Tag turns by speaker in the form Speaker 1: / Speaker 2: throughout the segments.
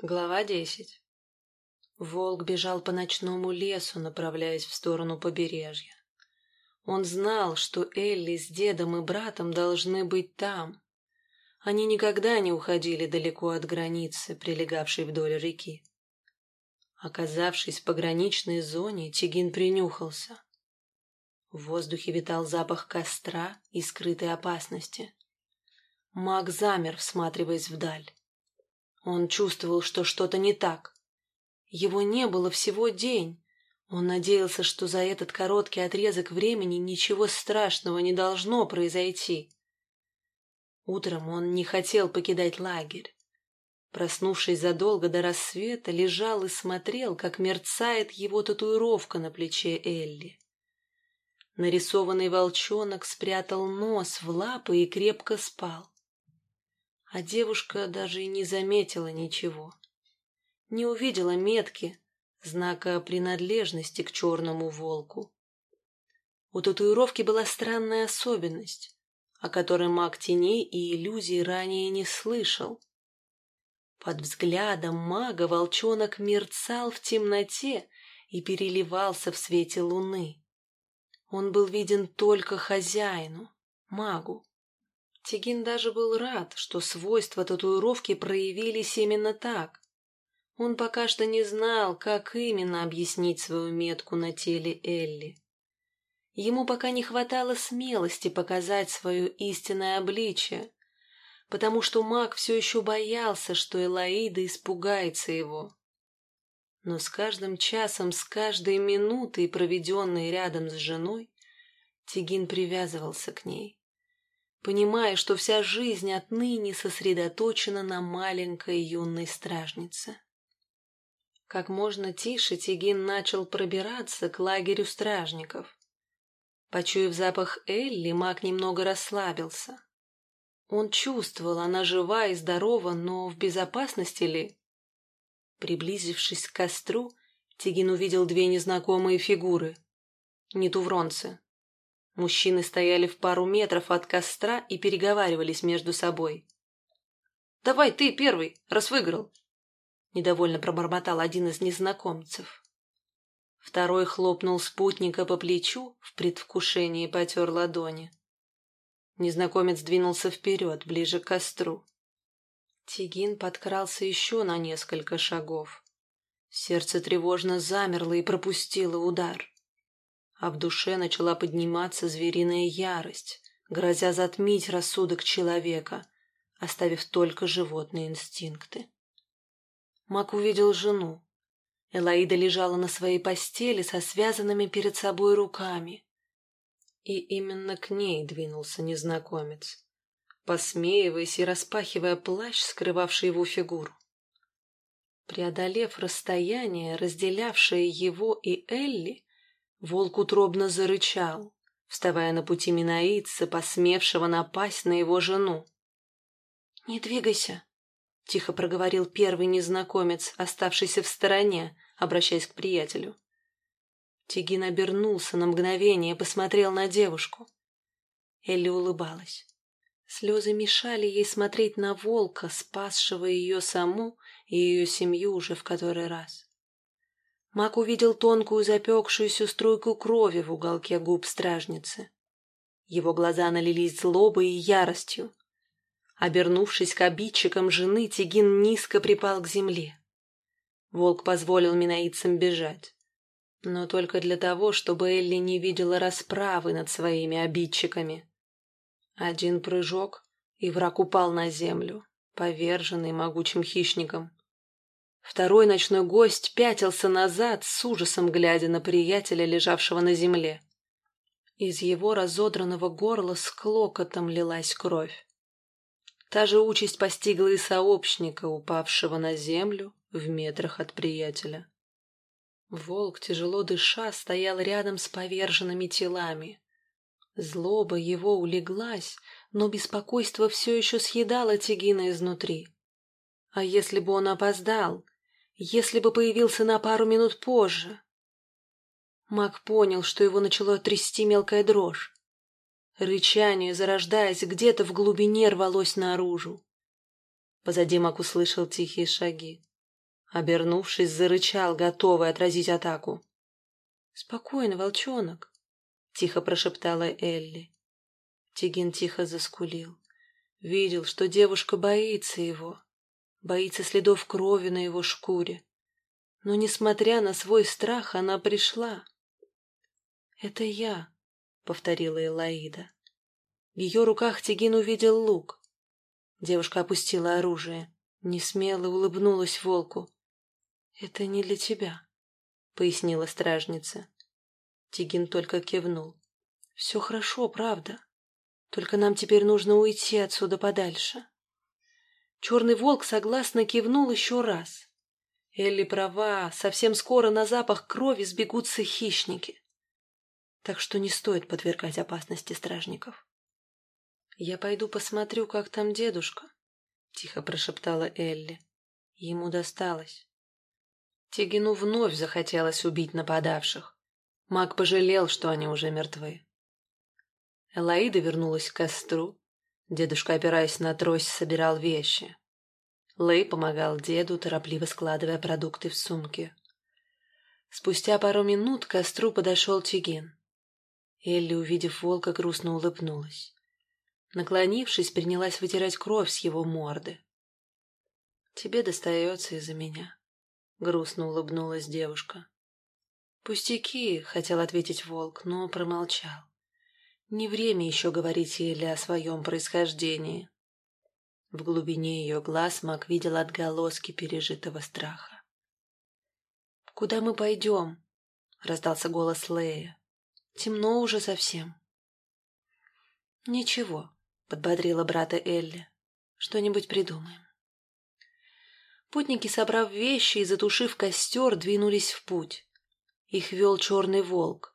Speaker 1: Глава десять. Волк бежал по ночному лесу, направляясь в сторону побережья. Он знал, что Элли с дедом и братом должны быть там. Они никогда не уходили далеко от границы, прилегавшей вдоль реки. Оказавшись в пограничной зоне, Тигин принюхался. В воздухе витал запах костра и скрытой опасности. Маг замер, всматриваясь вдаль. Он чувствовал, что что-то не так. Его не было всего день. Он надеялся, что за этот короткий отрезок времени ничего страшного не должно произойти. Утром он не хотел покидать лагерь. Проснувшись задолго до рассвета, лежал и смотрел, как мерцает его татуировка на плече Элли. Нарисованный волчонок спрятал нос в лапы и крепко спал а девушка даже и не заметила ничего. Не увидела метки, знака принадлежности к черному волку. У татуировки была странная особенность, о которой маг теней и иллюзий ранее не слышал. Под взглядом мага волчонок мерцал в темноте и переливался в свете луны. Он был виден только хозяину, магу. Тигин даже был рад, что свойства татуировки проявились именно так. Он пока что не знал, как именно объяснить свою метку на теле Элли. Ему пока не хватало смелости показать свое истинное обличие, потому что маг все еще боялся, что Элаида испугается его. Но с каждым часом, с каждой минутой, проведенной рядом с женой, Тигин привязывался к ней понимая, что вся жизнь отныне сосредоточена на маленькой юной стражнице. Как можно тише Тигин начал пробираться к лагерю стражников. Почуяв запах Элли, маг немного расслабился. Он чувствовал, она жива и здорова, но в безопасности ли? Приблизившись к костру, Тигин увидел две незнакомые фигуры. Не тувронцы. Мужчины стояли в пару метров от костра и переговаривались между собой. «Давай ты первый, раз выиграл!» Недовольно пробормотал один из незнакомцев. Второй хлопнул спутника по плечу, в предвкушении потер ладони. Незнакомец двинулся вперед, ближе к костру. Тигин подкрался еще на несколько шагов. Сердце тревожно замерло и пропустило удар а в душе начала подниматься звериная ярость, грозя затмить рассудок человека, оставив только животные инстинкты. Мак увидел жену. Элаида лежала на своей постели со связанными перед собой руками. И именно к ней двинулся незнакомец, посмеиваясь и распахивая плащ, скрывавший его фигуру. Преодолев расстояние, разделявшее его и Элли, Волк утробно зарычал, вставая на пути Минаидца, посмевшего напасть на его жену. «Не двигайся», — тихо проговорил первый незнакомец, оставшийся в стороне, обращаясь к приятелю. Тигин обернулся на мгновение и посмотрел на девушку. Элли улыбалась. Слезы мешали ей смотреть на волка, спасшего ее саму и ее семью уже в который раз. Мак увидел тонкую запекшуюся струйку крови в уголке губ стражницы. Его глаза налились злобой и яростью. Обернувшись к обидчикам жены, Тигин низко припал к земле. Волк позволил минаидцам бежать. Но только для того, чтобы Элли не видела расправы над своими обидчиками. Один прыжок, и враг упал на землю, поверженный могучим хищником. Второй ночной гость пятился назад, с ужасом глядя на приятеля, лежавшего на земле. Из его разодранного горла с клокотом лилась кровь. Та же участь постигла и сообщника, упавшего на землю в метрах от приятеля. Волк, тяжело дыша, стоял рядом с поверженными телами. Злоба его улеглась, но беспокойство все еще съедало Тигина изнутри. А если бы он опоздал, если бы появился на пару минут позже? Мак понял, что его начало трясти мелкая дрожь. Рычание, зарождаясь где-то в глубине, рвалось наружу. Позади Мак услышал тихие шаги. Обернувшись, зарычал, готовый отразить атаку. «Спокойно, волчонок», — тихо прошептала Элли. Тигин тихо заскулил. Видел, что девушка боится его, боится следов крови на его шкуре. Но, несмотря на свой страх, она пришла. «Это я», — повторила Элаида. В ее руках Тигин увидел лук. Девушка опустила оружие, несмело улыбнулась волку. «Это не для тебя», — пояснила стражница. Тигин только кивнул. «Все хорошо, правда. Только нам теперь нужно уйти отсюда подальше». Черный волк согласно кивнул еще раз. Элли права, совсем скоро на запах крови сбегутся хищники. Так что не стоит подвергать опасности стражников. «Я пойду посмотрю, как там дедушка», — тихо прошептала Элли. Ему досталось. Тигину вновь захотелось убить нападавших. Маг пожалел, что они уже мертвы. Элаида вернулась к костру. Дедушка, опираясь на трость, собирал вещи. Лэй помогал деду, торопливо складывая продукты в сумки. Спустя пару минут к костру подошел Тигин. Элли, увидев волка, грустно улыбнулась. Наклонившись, принялась вытирать кровь с его морды. «Тебе достается из-за меня», — грустно улыбнулась девушка. «Пустяки», — хотел ответить волк, но промолчал. Не время еще говорить Эле о своем происхождении. В глубине ее глаз Мак видел отголоски пережитого страха. «Куда мы пойдем?» — раздался голос Лея. «Темно уже совсем». «Ничего», — подбодрила брата Элли. «Что-нибудь придумаем». Путники, собрав вещи и затушив костер, двинулись в путь. Их вел черный волк.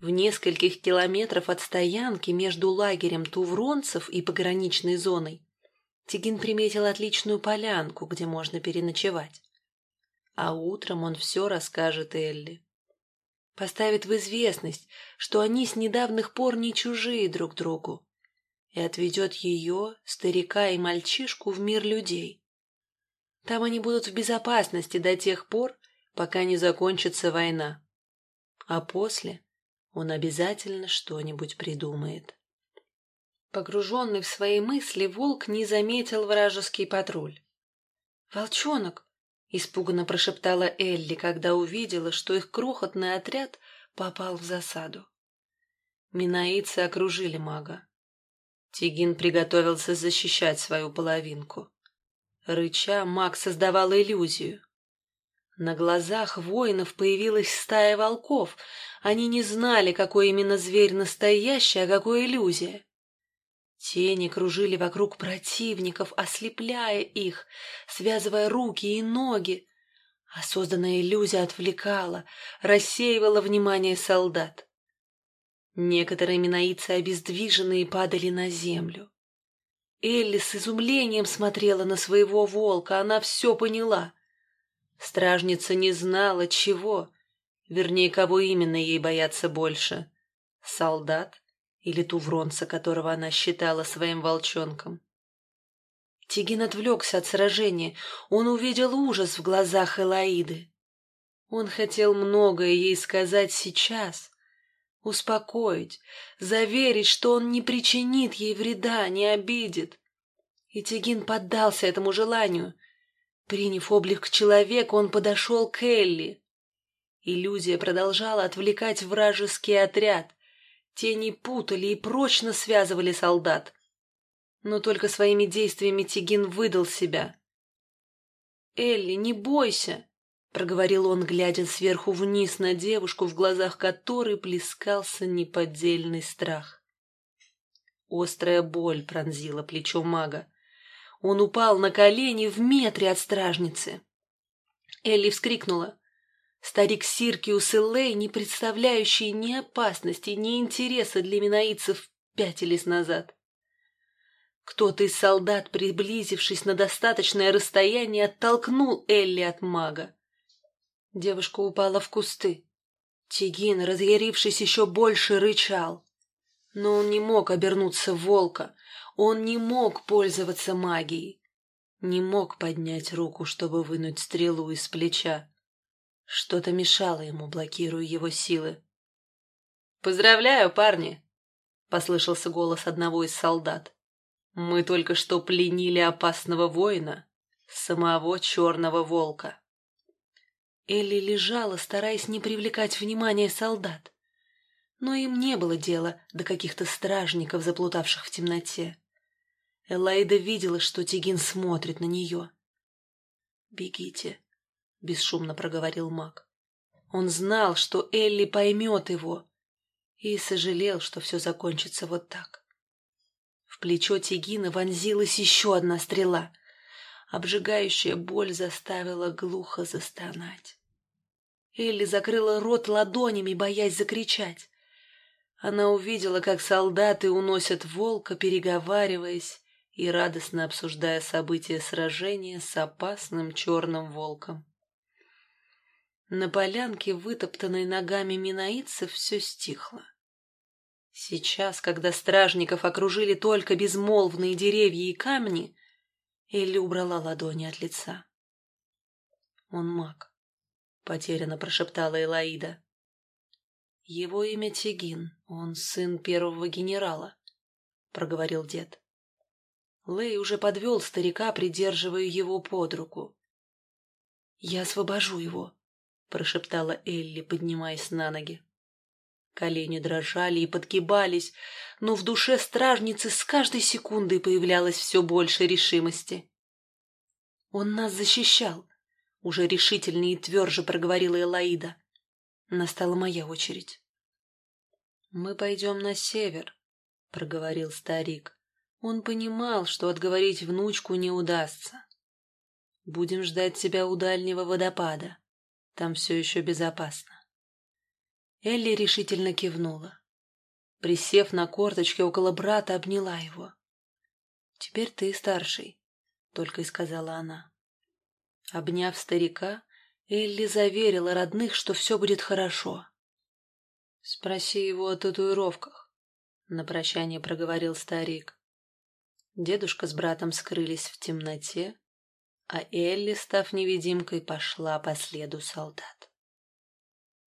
Speaker 1: В нескольких километров от стоянки между лагерем тувронцев и пограничной зоной Тигин приметил отличную полянку, где можно переночевать. А утром он все расскажет Элли. Поставит в известность, что они с недавних пор не чужие друг другу, и отведет ее, старика и мальчишку, в мир людей. Там они будут в безопасности до тех пор, пока не закончится война. А после он обязательно что-нибудь придумает. Погруженный в свои мысли, волк не заметил вражеский патруль. «Волчонок!» — испуганно прошептала Элли, когда увидела, что их крохотный отряд попал в засаду. Минаицы окружили мага. Тигин приготовился защищать свою половинку. Рыча, маг создавал иллюзию. На глазах воинов появилась стая волков. Они не знали, какой именно зверь настоящий, а какой иллюзия. Тени кружили вокруг противников, ослепляя их, связывая руки и ноги. А созданная иллюзия отвлекала, рассеивала внимание солдат. Некоторые минаицы обездвиженные падали на землю. Элли с изумлением смотрела на своего волка, она все поняла. Стражница не знала, чего, вернее, кого именно ей бояться больше — солдат или тувронца, которого она считала своим волчонком. Тигин отвлекся от сражения, он увидел ужас в глазах Элаиды. Он хотел многое ей сказать сейчас, успокоить, заверить, что он не причинит ей вреда, не обидит. И Тигин поддался этому желанию. Приняв облик человека, он подошел к Элли. Иллюзия продолжала отвлекать вражеский отряд. Тени путали и прочно связывали солдат. Но только своими действиями Тигин выдал себя. «Элли, не бойся!» проговорил он, глядя сверху вниз на девушку, в глазах которой плескался неподдельный страх. Острая боль пронзила плечо мага. Он упал на колени в метре от стражницы. Элли вскрикнула. Старик Сиркиус и Лей, не представляющие ни опасности, ни интереса для минаицев, пятились назад. Кто-то из солдат, приблизившись на достаточное расстояние, оттолкнул Элли от мага. Девушка упала в кусты. Тигин, разъярившись еще больше, рычал. Но он не мог обернуться в волка. Он не мог пользоваться магией. не мог поднять руку, чтобы вынуть стрелу из плеча. Что-то мешало ему, блокируя его силы. «Поздравляю, парни!» — послышался голос одного из солдат. «Мы только что пленили опасного воина, самого черного волка». Элли лежала, стараясь не привлекать внимания солдат. Но им не было дела до каких-то стражников, заплутавших в темноте. Элайда видела, что Тигин смотрит на нее. «Бегите», — бесшумно проговорил маг. Он знал, что Элли поймет его, и сожалел, что все закончится вот так. В плечо Тигина вонзилась еще одна стрела. Обжигающая боль заставила глухо застонать. Элли закрыла рот ладонями, боясь закричать. Она увидела, как солдаты уносят волка, переговариваясь, и радостно обсуждая события сражения с опасным черным волком. На полянке, вытоптанной ногами минаидцев, все стихло. Сейчас, когда стражников окружили только безмолвные деревья и камни, Элли убрала ладони от лица. «Он маг», — потерянно прошептала Элаида. «Его имя Тигин, он сын первого генерала», — проговорил дед. Лэй уже подвел старика, придерживая его под руку. «Я освобожу его», — прошептала Элли, поднимаясь на ноги. Колени дрожали и подгибались, но в душе стражницы с каждой секундой появлялось все больше решимости. «Он нас защищал», — уже решительнее и тверже проговорила Элаида. Настала моя очередь. «Мы пойдем на север», — проговорил старик. Он понимал, что отговорить внучку не удастся. Будем ждать тебя у дальнего водопада. Там все еще безопасно. Элли решительно кивнула. Присев на корточки около брата, обняла его. «Теперь ты старший», — только и сказала она. Обняв старика, Элли заверила родных, что все будет хорошо. «Спроси его о татуировках», — на прощание проговорил старик. Дедушка с братом скрылись в темноте, а Элли, став невидимкой, пошла по следу солдат.